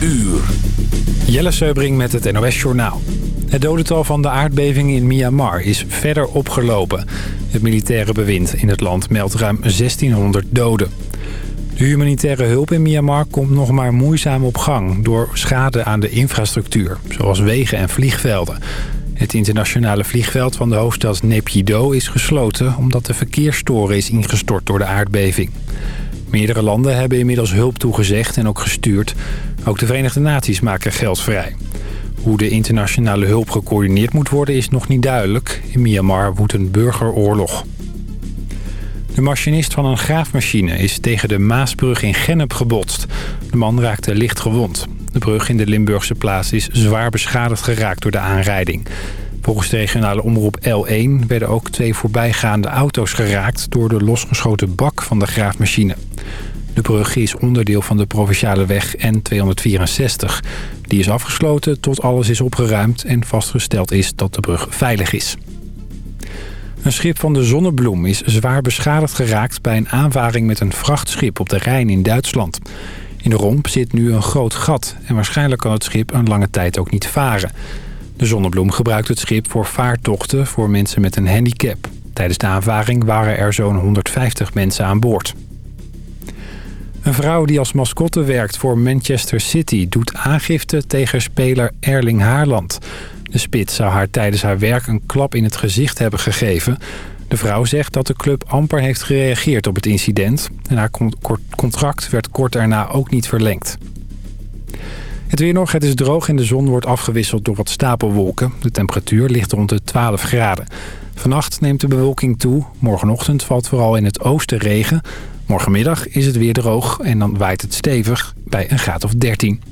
uur. Jelle Seubring met het NOS Journaal. Het dodental van de aardbeving in Myanmar is verder opgelopen. Het militaire bewind in het land meldt ruim 1600 doden. De humanitaire hulp in Myanmar komt nog maar moeizaam op gang... door schade aan de infrastructuur, zoals wegen en vliegvelden. Het internationale vliegveld van de hoofdstad Naypyidaw is gesloten... omdat de verkeersstoren is ingestort door de aardbeving. Meerdere landen hebben inmiddels hulp toegezegd en ook gestuurd. Ook de Verenigde Naties maken geld vrij. Hoe de internationale hulp gecoördineerd moet worden is nog niet duidelijk. In Myanmar woedt een burgeroorlog. De machinist van een graafmachine is tegen de Maasbrug in Gennep gebotst. De man raakte licht gewond. De brug in de Limburgse plaats is zwaar beschadigd geraakt door de aanrijding. Volgens de regionale omroep L1 werden ook twee voorbijgaande auto's geraakt... door de losgeschoten bak van de graafmachine. De brug is onderdeel van de provinciale weg N264. Die is afgesloten tot alles is opgeruimd en vastgesteld is dat de brug veilig is. Een schip van de Zonnebloem is zwaar beschadigd geraakt... bij een aanvaring met een vrachtschip op de Rijn in Duitsland. In de romp zit nu een groot gat... en waarschijnlijk kan het schip een lange tijd ook niet varen. De Zonnebloem gebruikt het schip voor vaartochten voor mensen met een handicap. Tijdens de aanvaring waren er zo'n 150 mensen aan boord. Een vrouw die als mascotte werkt voor Manchester City... doet aangifte tegen speler Erling Haarland. De spits zou haar tijdens haar werk een klap in het gezicht hebben gegeven. De vrouw zegt dat de club amper heeft gereageerd op het incident... en haar contract werd kort daarna ook niet verlengd. Het weer nog, het is droog en de zon wordt afgewisseld door wat stapelwolken. De temperatuur ligt rond de 12 graden. Vannacht neemt de bewolking toe. Morgenochtend valt vooral in het oosten regen. Morgenmiddag is het weer droog en dan waait het stevig bij een graad of 13.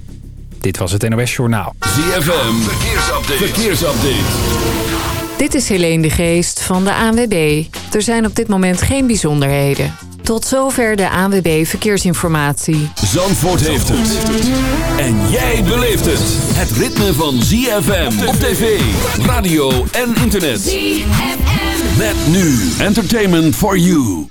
Dit was het NOS Journaal. ZFM, verkeersupdate. verkeersupdate. Dit is Helene de Geest van de ANWB. Er zijn op dit moment geen bijzonderheden. Tot zover de ANWB Verkeersinformatie. Zandvoort heeft het. En jij beleeft het. Het ritme van ZFM op tv, radio en internet. ZFM. Met nu Entertainment for You.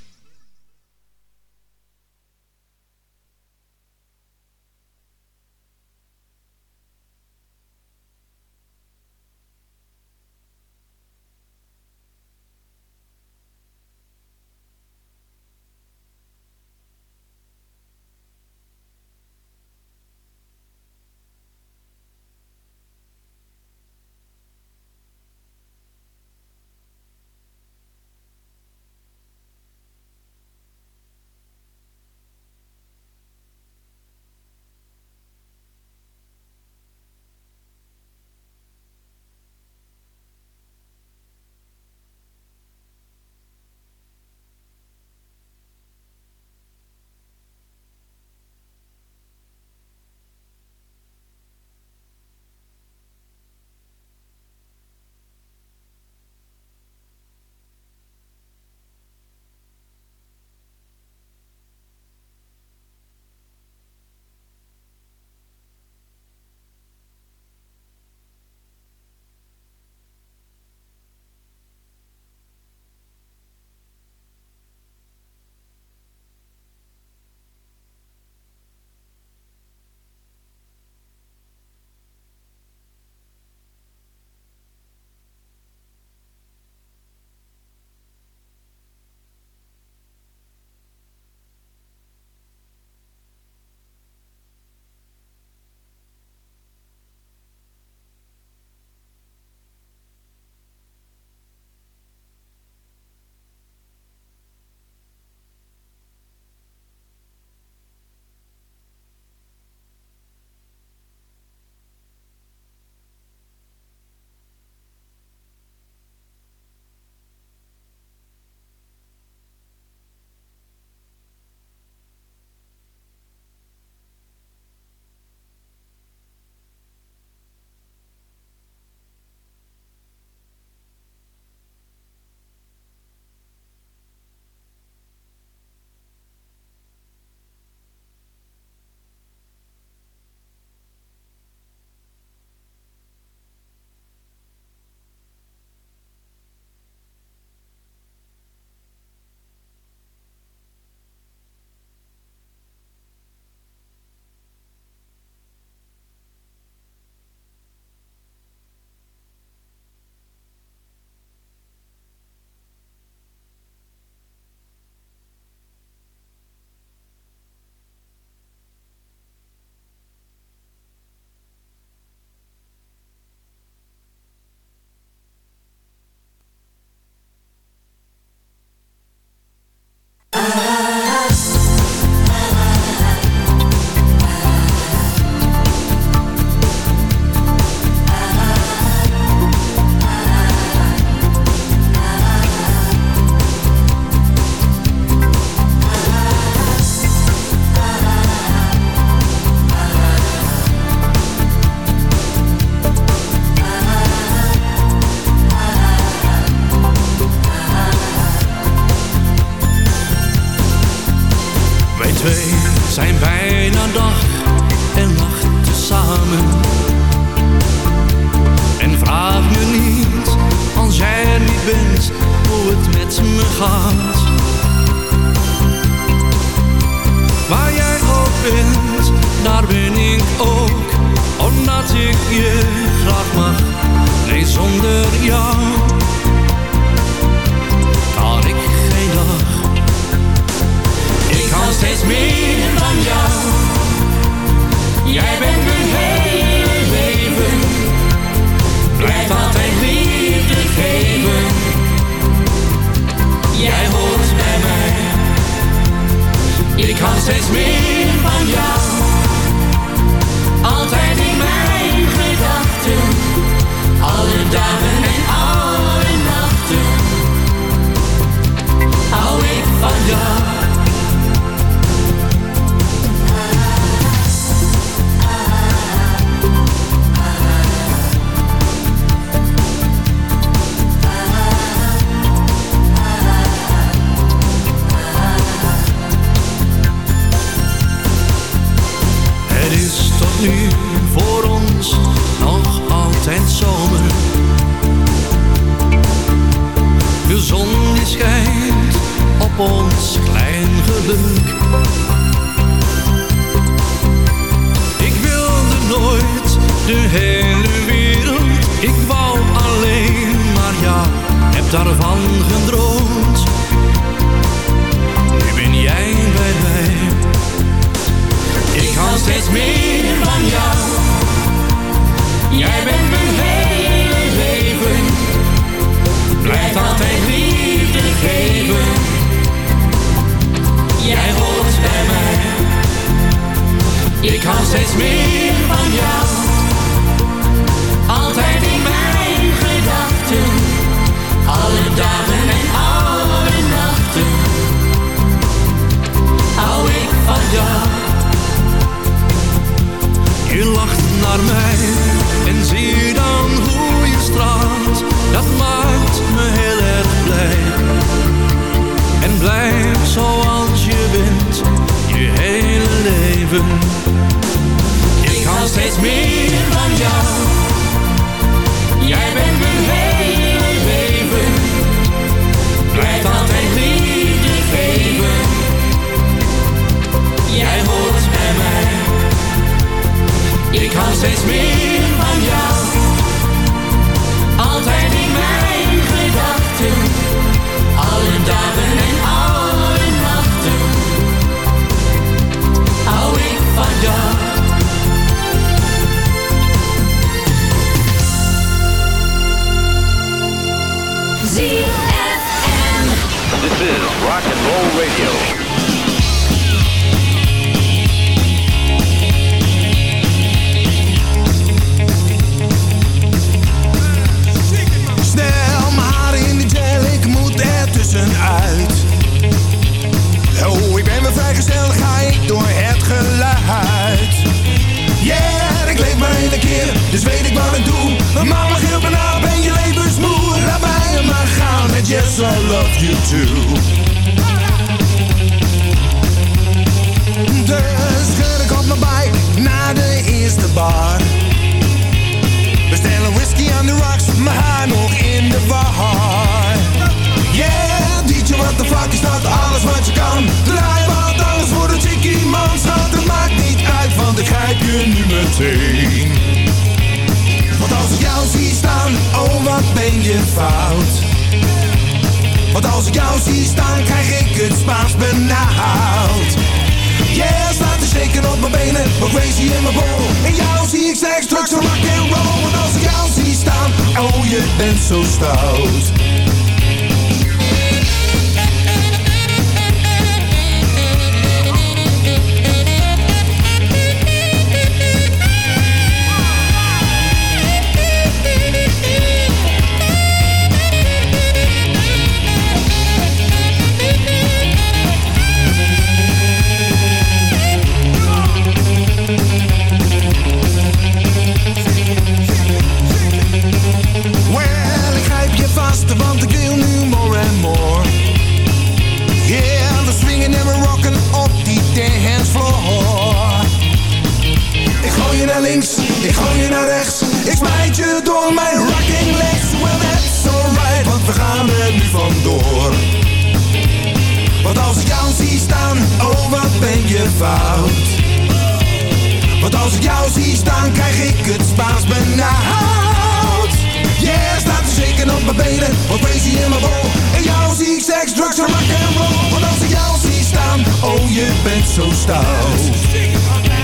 Ik wou alleen maar jou, heb daarvan gedroomd. Nu ben jij bij mij. Ik hou steeds meer van jou. Jij bent mijn hele leven. Blijf altijd liefde geven. Jij hoort bij mij. Ik hou steeds meer van jou. Dagen en alle nachten. Hou ik van jou. Je lacht naar mij en zie je dan hoe je straalt. Dat maakt me heel erg blij. En blijf zoals je bent, je hele leven. Ik hou steeds meer van jou. Jij bent mijn. Blijf altijd liefde geven. Jij hoort bij mij. Ik hou steeds meer van jou. Altijd in mijn gedachten. Alle dagen en alle nachten. Hou ik van jou. ZFM. Rock and roll radio. Snel maar in de gel, ik moet er tussenuit. Oh, ik ben weer vrijgezel, ga ik door het geluid. Yeah, ik leef maar één keer, dus weet ik wat ik doe. Mama me na, ben je levensmoe. Laat mij maar gaan, and yes, I love you too. Schud ik op mijn bike naar de eerste bar. We stellen whisky aan de rocks, mijn haar nog in de war. Yeah, DJ, what the fuck is dat? Alles wat je kan. Draai wat alles voor een chickie man. Het maakt niet uit, want ik grijp je nu meteen. Want als ik jou zie staan, oh wat ben je fout. Want als ik jou zie staan, krijg ik het Spaans benauwd. Yeah, staat te shaken op mijn benen, maar crazy in mijn bol. En jou zie ik seks, drugs en roll. Want als ik jou zie staan, oh je bent zo stout. Ik gooi je naar rechts. Ik smijt je door mijn rocking legs. Well, that's alright, want we gaan er nu vandoor. Want als ik jou zie staan, oh wat ben je fout. Want als ik jou zie staan, krijg ik het Spaans benauwd. Yeah, staat te zeker op mijn benen, wat crazy in mijn bol. En jou zie ik seks, drugs en rock'n'roll. Want als ik jou zie staan, oh je bent zo stout.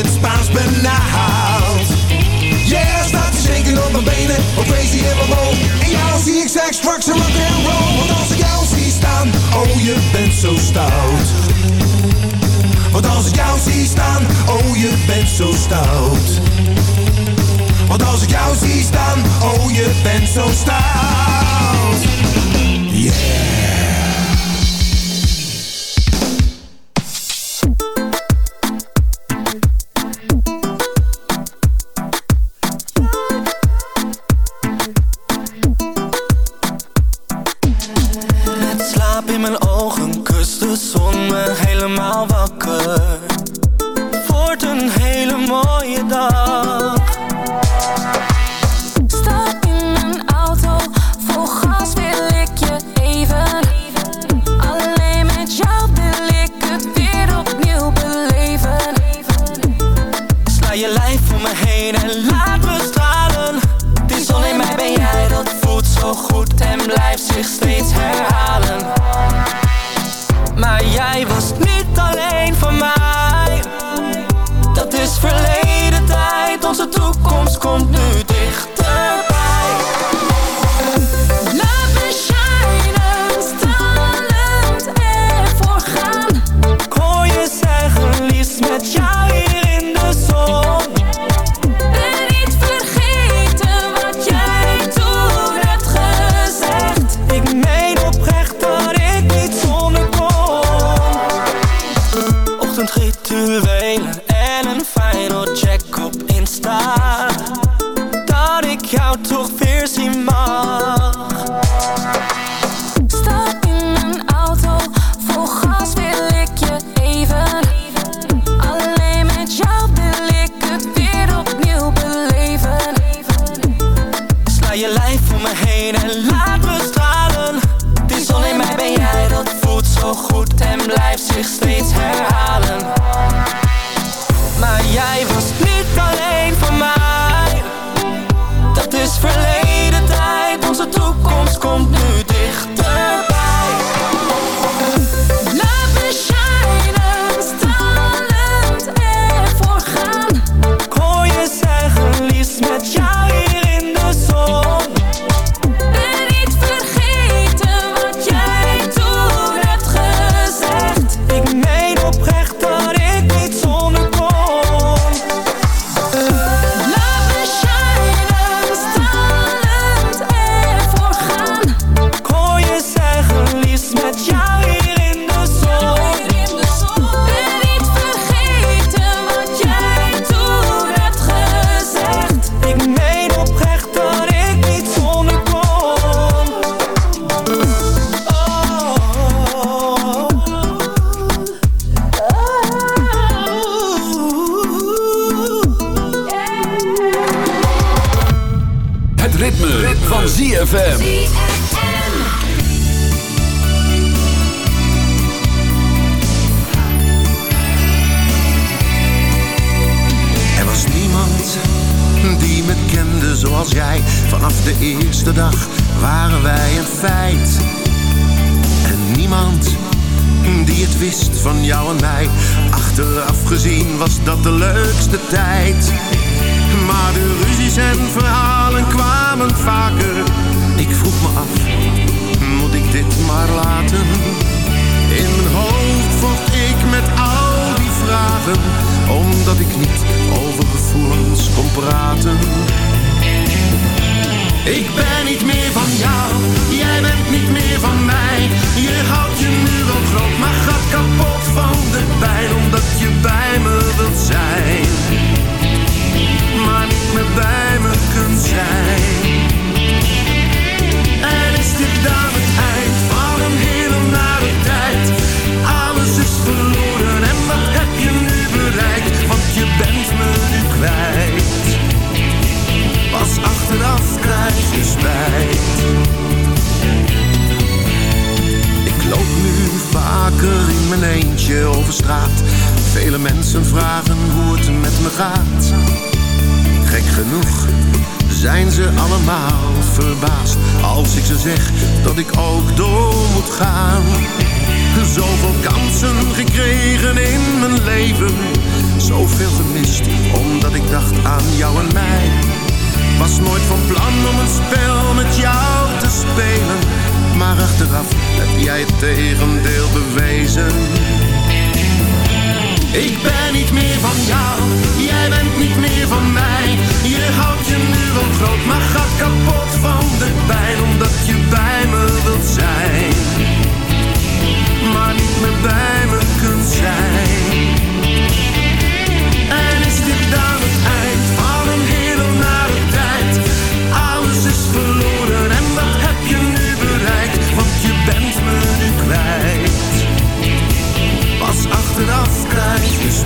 Het Spaans benauwd. Yeah, staat te zeker op mijn benen, wat crazy in mijn mol. In jou zie ik seks, drugs en roll. Want als ik jou zie staan, oh je bent zo stout. Want als ik jou zie staan, oh je bent zo stout. Want als ik jou zie staan, oh je bent zo stout. Yeah. Omdat leven zoveel gemist, omdat ik dacht aan jou en mij. Was nooit van plan om een spel met jou te spelen, maar achteraf heb jij het tegendeel bewezen. Ik ben niet meer van jou, jij bent niet meer van mij. Je houdt je nu wel groot, maar ga kapot van de pijn, omdat je bij me wilt zijn. Maar niet meer bij me kunt zijn.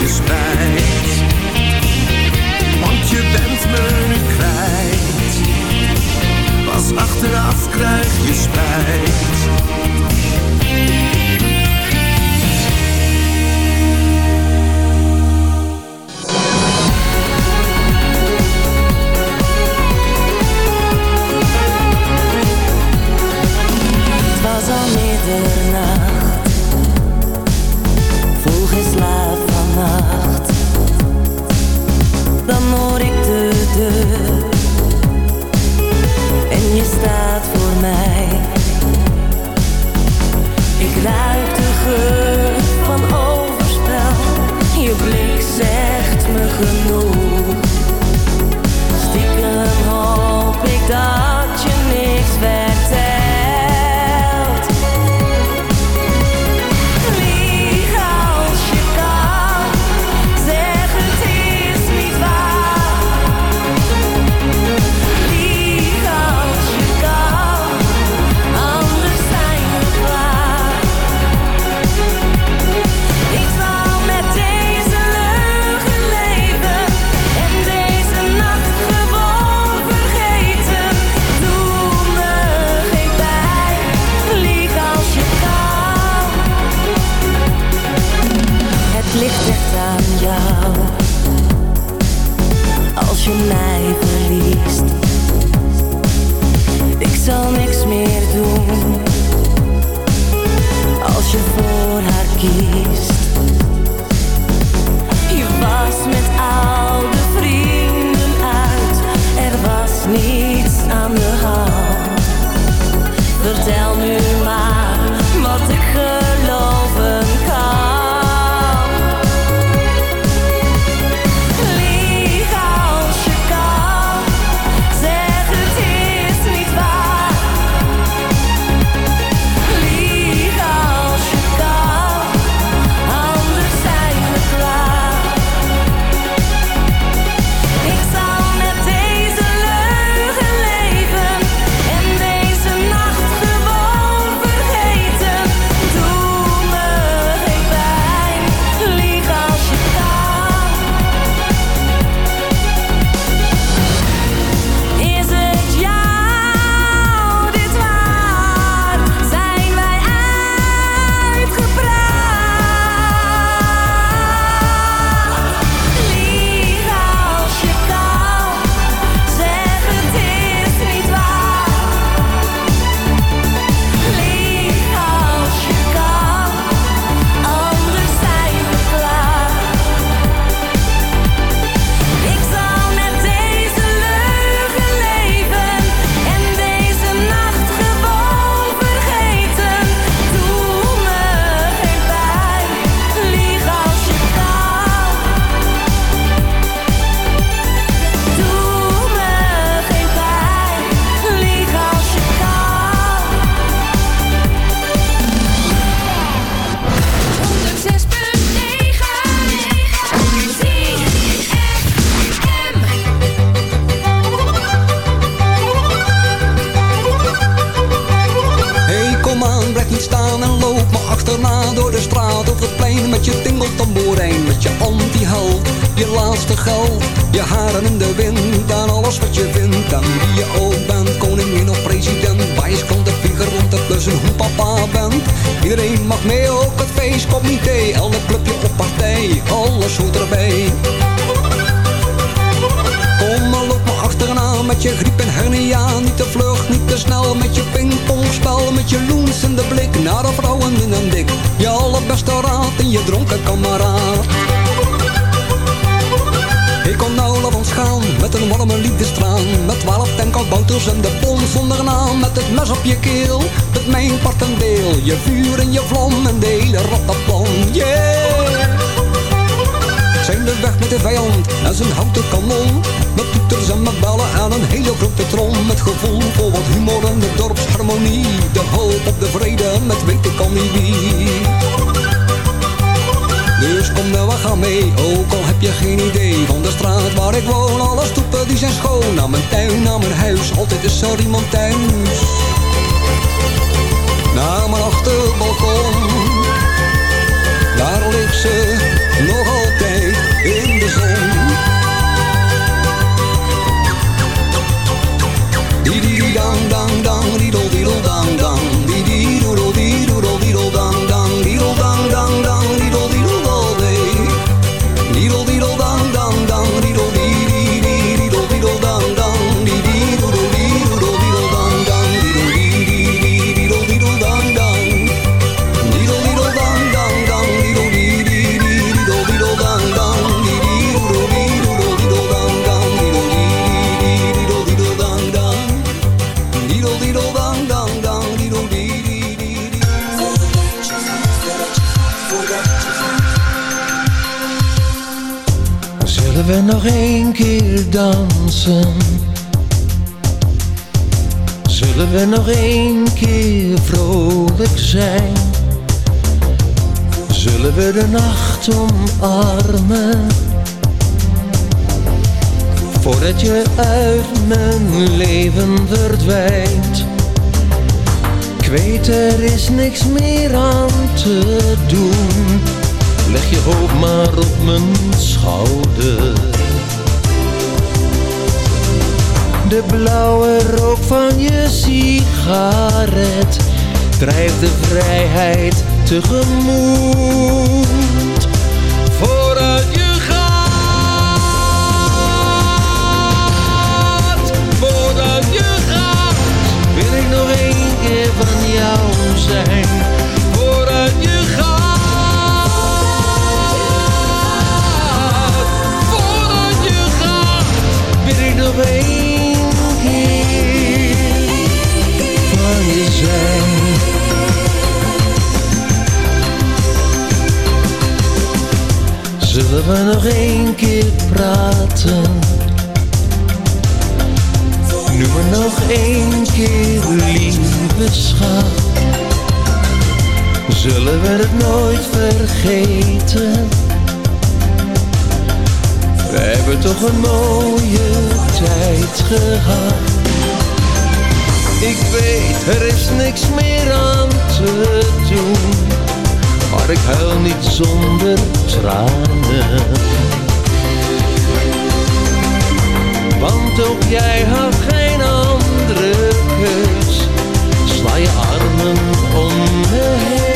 je spijt. Want je bent me nu kwijt. Pas achteraf krijg je spijt. Feestcomité, elk clubje op partij, alles hoort erbij. Kom maar loop me achterna met je griep en hernia. Niet te vlug, niet te snel met je pingpongspel. Met je loens in de blik naar de vrouwen in een dik. Je allerbeste raad en je dronken kameraad met een warme liefdestraan Met twaalf tankkabouters en de bon zonder naam Met het mes op je keel, met mijn part Je vuur en je vlam en de hele rattenplan Yeah! zijn we weg met de vijand en zijn houten kanon. Met toeters en met bellen en een hele grote trom. Met gevoel voor wat humor en de dorpsharmonie. De hoop op de vrede met weten kan niet wie. Kom nou, we gaan mee, ook al heb je geen idee. Van de straat waar ik woon, alle stoepen die zijn schoon. Naar mijn tuin, naar mijn huis, altijd is er iemand thuis. Naar mijn achterbalkon Daar ligt ze nog nog één keer dansen? Zullen we nog één keer vrolijk zijn? Zullen we de nacht omarmen? Voordat je uit mijn leven verdwijnt. Ik weet er is niks meer aan te doen. Leg je hoofd maar op mijn schouder. De blauwe rook van je sigaret drijft de vrijheid tegemoet. Vooruit je gaat, vooruit je gaat, wil ik nog één keer van jou zijn. Vooruit je gaat, vooruit je gaat, wil ik nog Zullen we nog één keer praten? Nu maar nog één keer, lieve schat. Zullen we het nooit vergeten? We hebben toch een mooie tijd gehad. Ik weet, er is niks meer aan te doen. Maar ik huil niet zonder tranen. Want ook jij had geen andere keus. Sla je armen om me heen.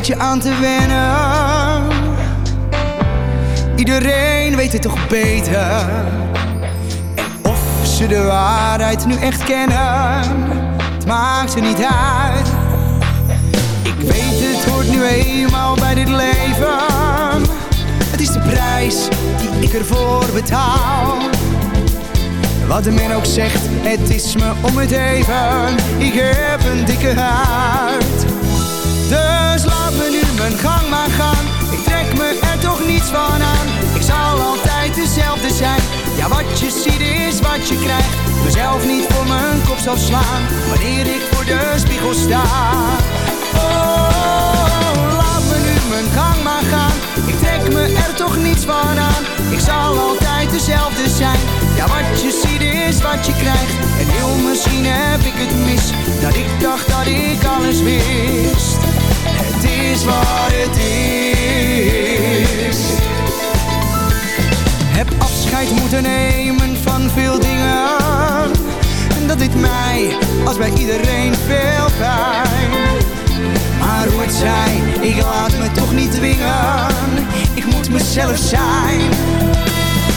Beetje aan te wennen. Iedereen weet het toch beter. En of ze de waarheid nu echt kennen, het maakt er niet uit. Ik weet het hoort nu eenmaal bij dit leven. Het is de prijs die ik ervoor betaal. Wat de men ook zegt, het is me om het even. Ik heb een dikke huid. Mijn gang maar gaan. Ik trek me er toch niets van aan. Ik zal altijd dezelfde zijn. Ja, wat je ziet is wat je krijgt. Mezelf niet voor mijn kop zal slaan. Wanneer ik voor de spiegel sta. Oh, laat me nu mijn gang maar gaan. Ik trek me er toch niets van aan. Ik zal altijd dezelfde zijn. Ja, wat je ziet is wat je krijgt. En heel misschien heb ik het mis. Dat ik dacht dat ik alles wist. Als bij iedereen veel pijn. Maar hoe het zij, ik laat me toch niet dwingen. Ik moet mezelf zijn.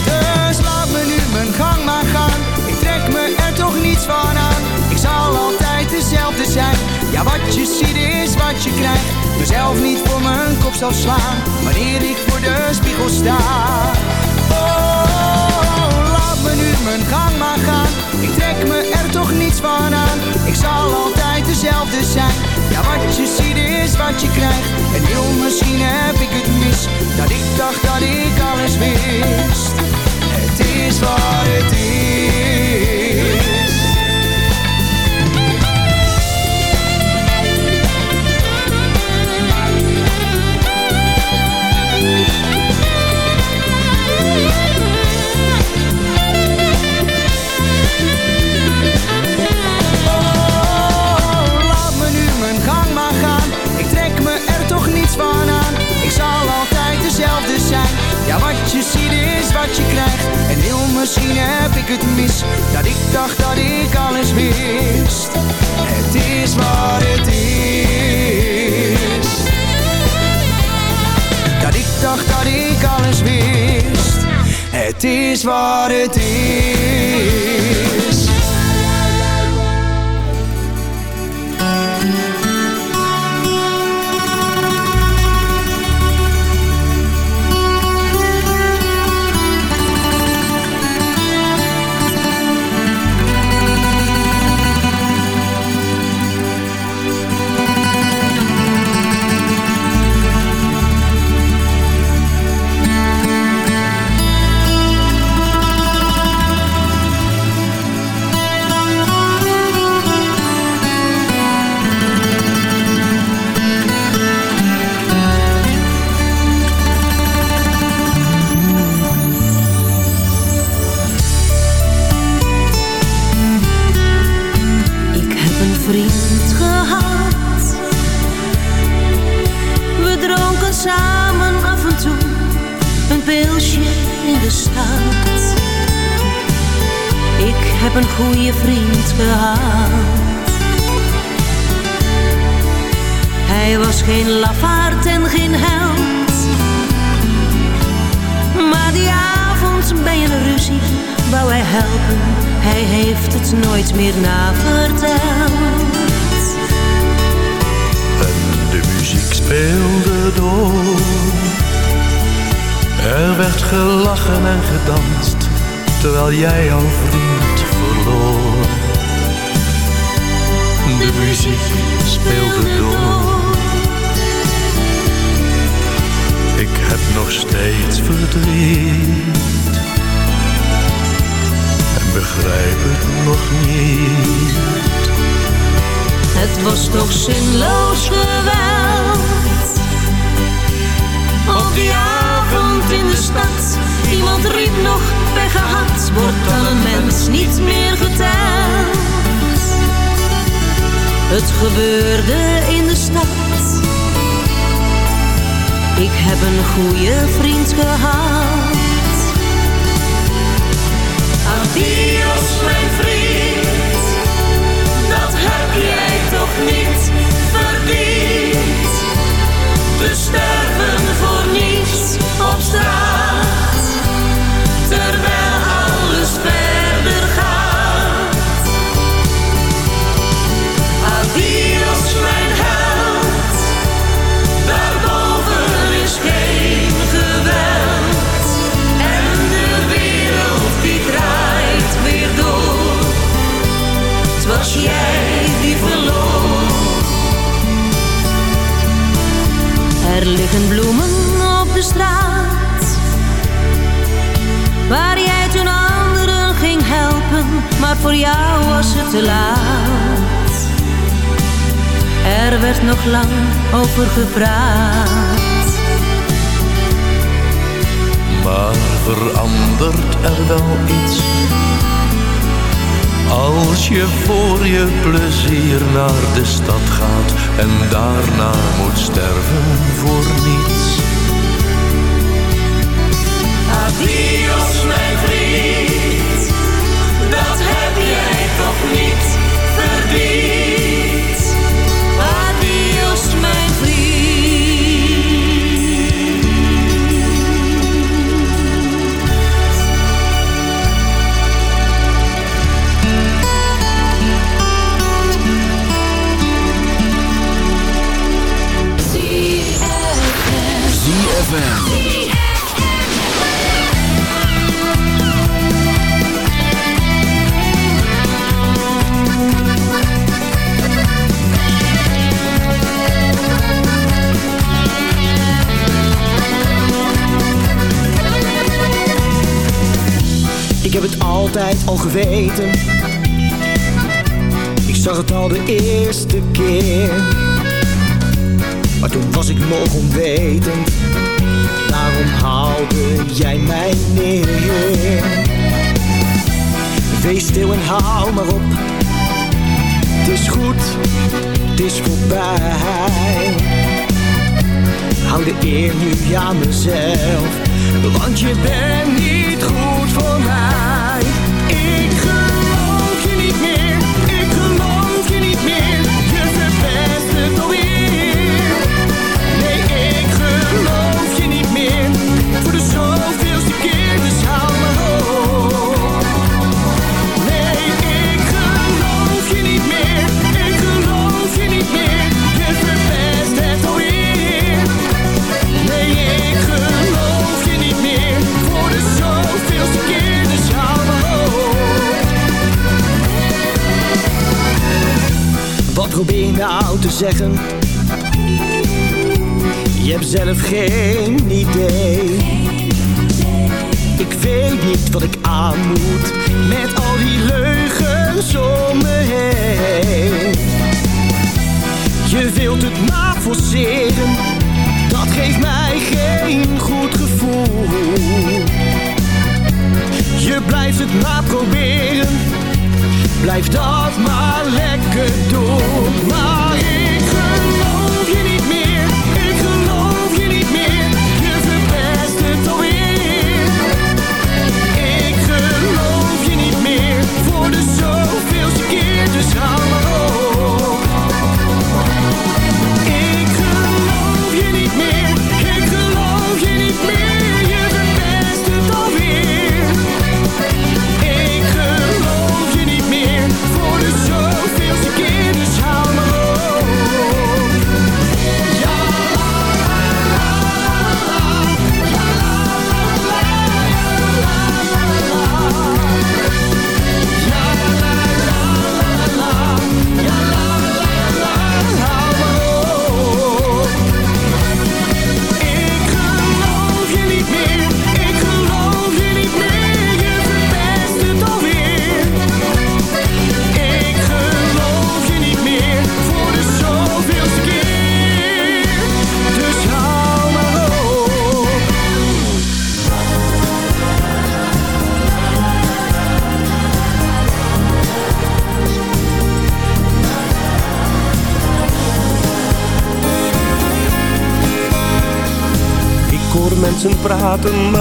Dus laat me nu mijn gang maar gaan. Ik trek me er toch niets van aan. Ik zal altijd dezelfde zijn. Ja, wat je ziet is wat je krijgt. Mezelf niet voor mijn kop zal slaan. Wanneer ik voor de spiegel sta. Oh, laat me nu mijn gang maar gaan. Ik trek me niets van aan Ik zal altijd dezelfde zijn. Ja, wat je ziet is wat je krijgt. En heel misschien heb ik het mis Dat ik dacht dat ik alles wist. Het is wat het is misschien heb ik het mis. Dat ik dacht dat ik alles wist. Het is wat het is. Dat ik dacht dat ik alles wist. Het is wat het is. Heb een goede vriend gehad. Adios mijn vriend, dat heb jij toch niet verdiend. We Er liggen bloemen op de straat. Waar jij toen anderen ging helpen, maar voor jou was het te laat. Er werd nog lang over gepraat. Maar verandert er wel iets Als je voor je plezier naar de stad gaat En daarna moet sterven voor niets Adios mijn vriend, dat heb jij toch niet verdiend. Ik heb het altijd al geweten. Ik zag het al de eerste keer. Maar toen was ik nog onwetend. Daarom haalde jij mij neer. Wees stil en hou maar op. Het is goed, het is voorbij. Hou de eer nu aan mezelf. Want je bent niet goed voor mij. Probeer nou te zeggen? Je hebt zelf geen idee. Ik weet niet wat ik aan moet met al die leugens om me heen. Je wilt het maar forceren, dat geeft mij geen goed gevoel. Je blijft het maar proberen, blijf dat maar lekker doen. Maar ik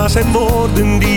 zijn woorden die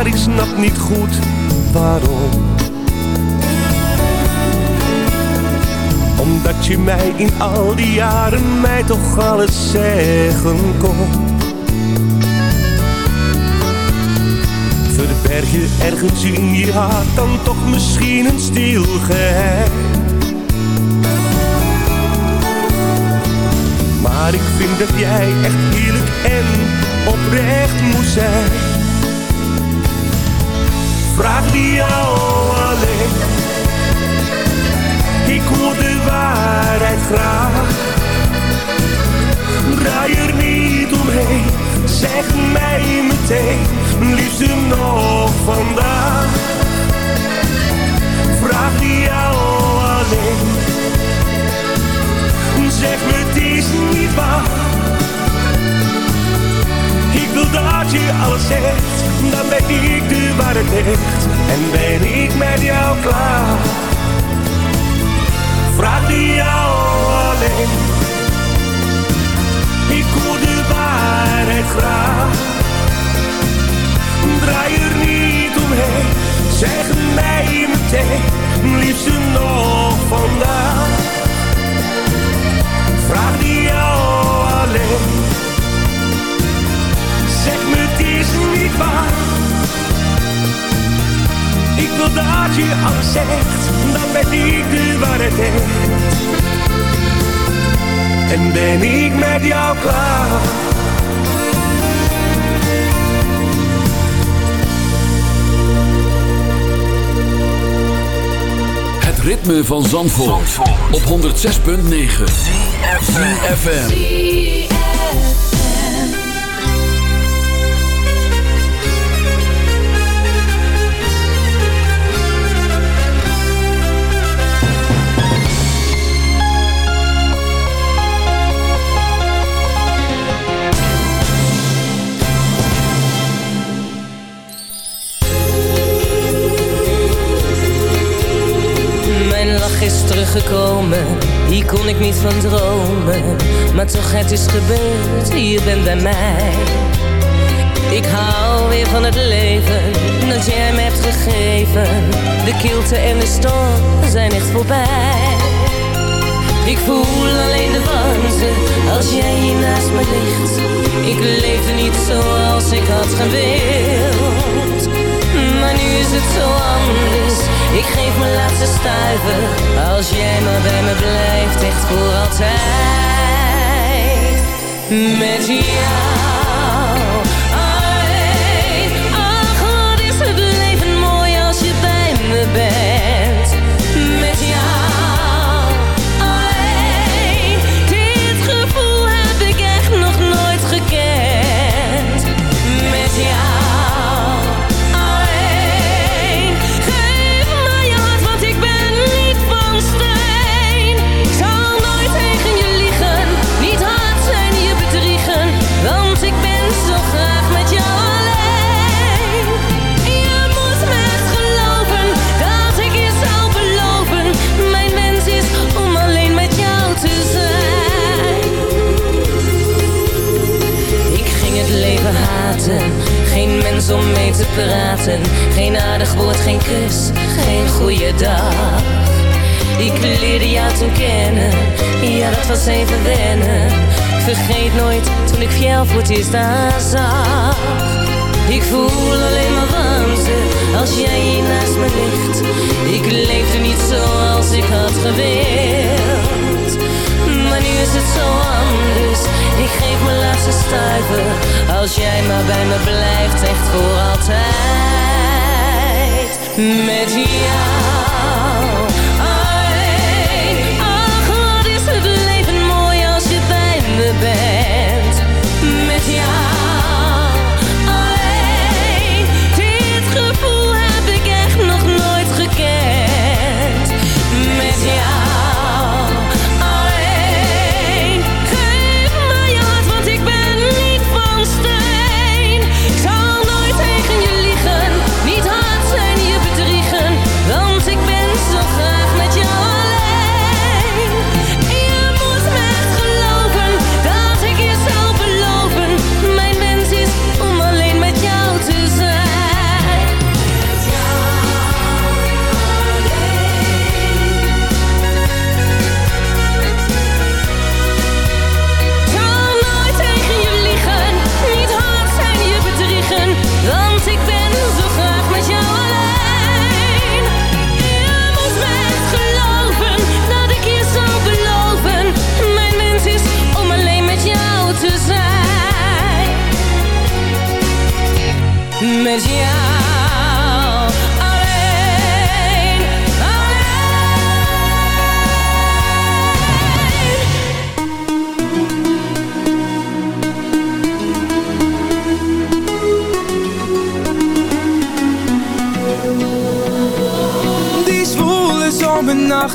Maar ik snap niet goed waarom. Omdat je mij in al die jaren mij toch alles zeggen kon. Verberg je ergens in je hart dan toch misschien een stil Maar ik vind dat jij echt eerlijk en oprecht moet zijn Vraag die jou alleen Ik hoor de waarheid graag Draai er niet omheen Zeg mij meteen, liefste nog vandaag. Vraag die jou alleen wil je alles zegt, dan ben ik de waar het. En ben ik met jou klaar? Vraag die jou alleen. Ik hoor de waarheid graag. Draai er niet Totdat je alles zegt, dan ben ik de waarheid. En ben ik met jou klaar. Het ritme van Zandvoort, Zandvoort. op 106.9. FM. gekomen, hier kon ik niet van dromen. Maar toch, het is gebeurd, je bent bij mij. Ik hou weer van het leven dat jij me hebt gegeven. De kilte en de storm zijn echt voorbij. Ik voel alleen de warmte als jij hier naast me ligt. Ik leefde niet zoals ik had gewild. Maar nu is het zo anders ik geef mijn laatste stuiver. Als jij maar bij me blijft Echt voor altijd. Met jou.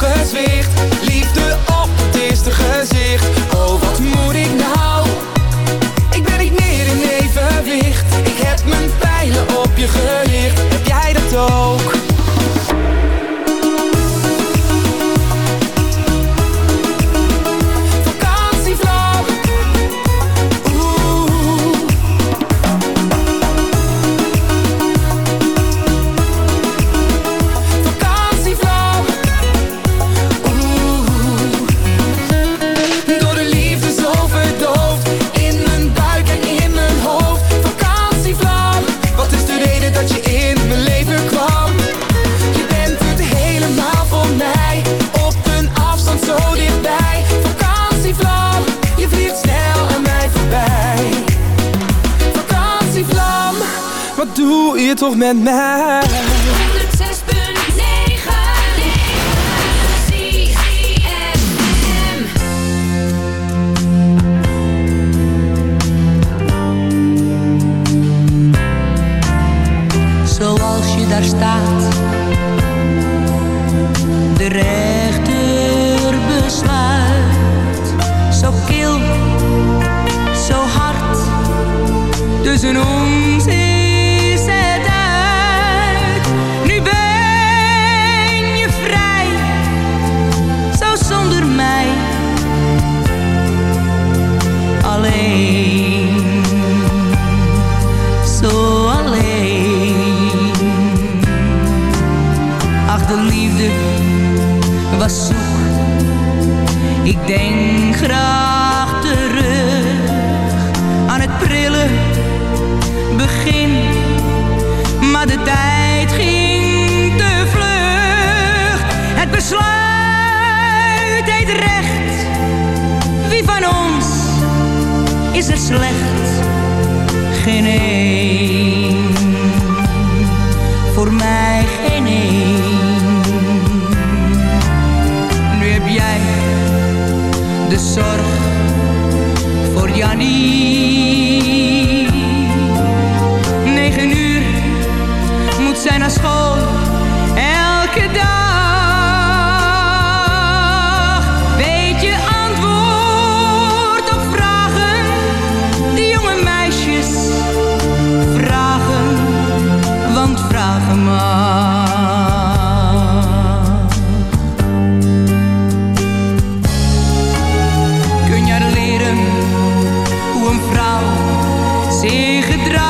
gezwicht toch met mij? zich gedragen.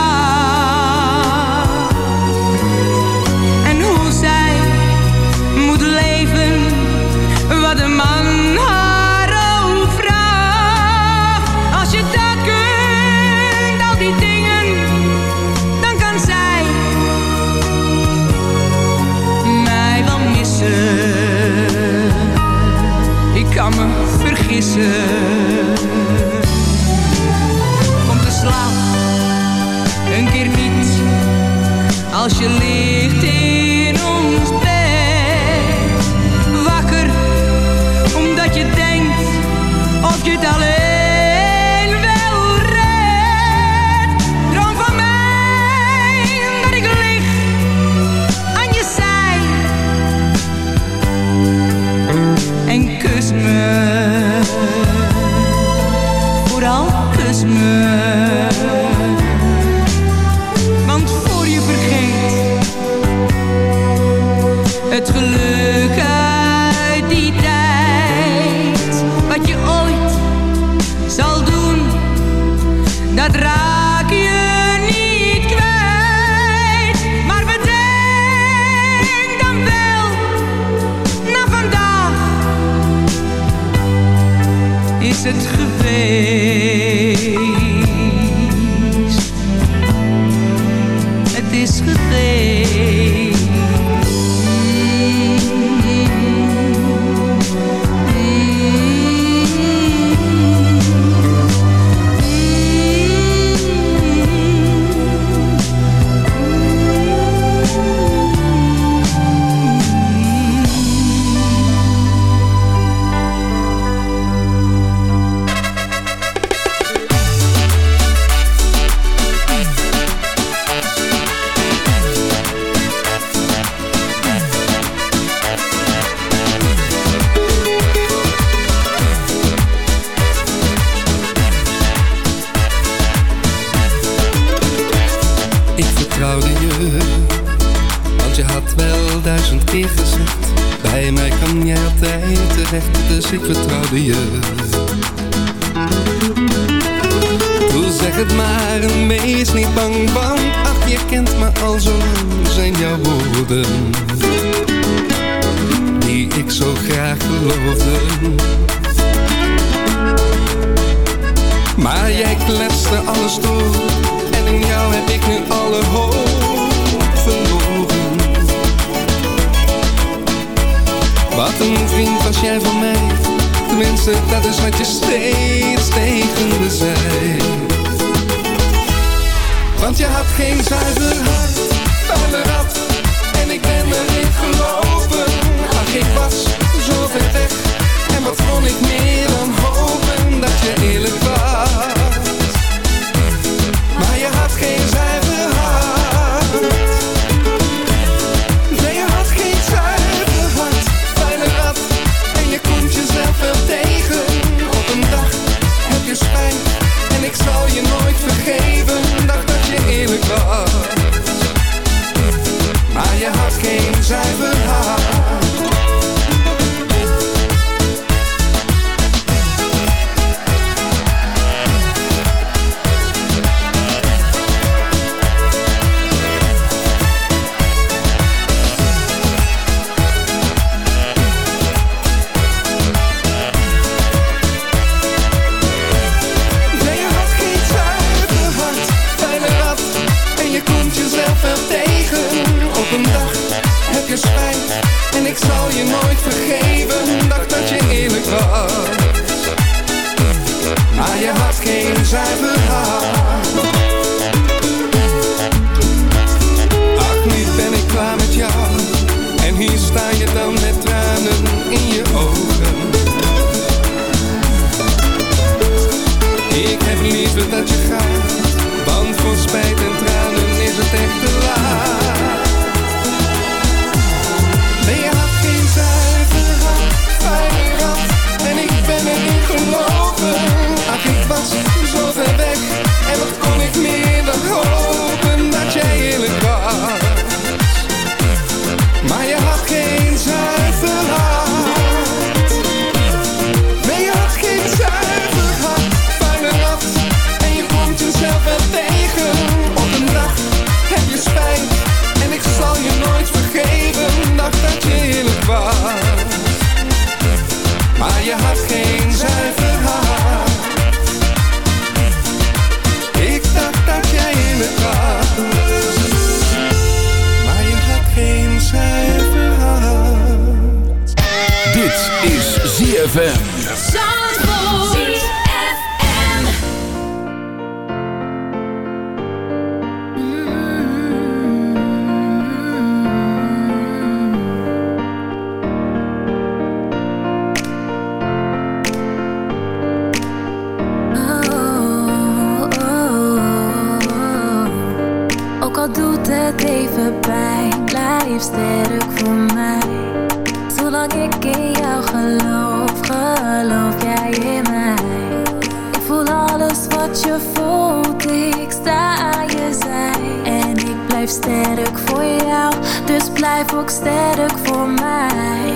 Sterk voor jou, dus blijf ook sterk voor mij.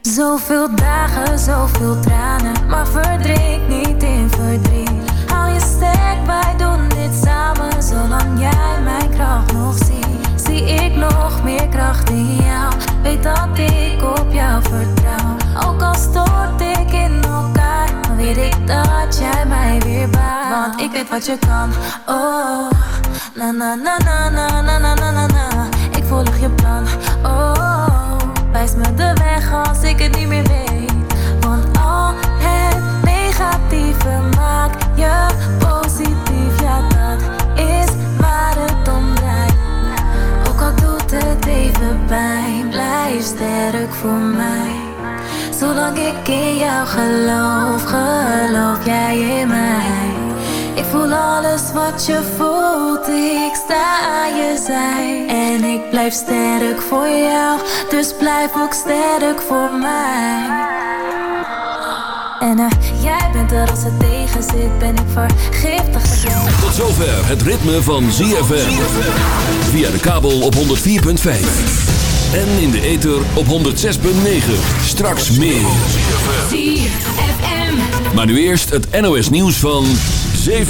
Zoveel dagen, zoveel tranen, maar verdriet niet in verdriet. Hou je sterk, wij doen dit samen, zolang jij mijn kracht nog ziet. Zie ik nog meer kracht in jou, weet dat ik op jou vertrouw. Ook al stort ik in elkaar, weet ik dat jij mij weer baart. Want ik weet wat je kan, oh. Na na na na na na na na na na. Ik volg je plan, oh. Wijs me de weg als ik het niet meer weet. Want al het negatieve maakt je positief. Ja, dat is waar het om draait. Ook al doet het even pijn, blijf sterk voor mij. Zolang ik in jou geloof, geloof jij in mij. Voel alles wat je voelt, ik sta aan je zij. En ik blijf sterk voor jou, dus blijf ook sterk voor mij. En uh, jij bent er als het tegen zit, ben ik vergiftigd. Tot zover het ritme van ZFM. Via de kabel op 104.5. En in de ether op 106.9. Straks meer. ZFM. Maar nu eerst het NOS nieuws van 7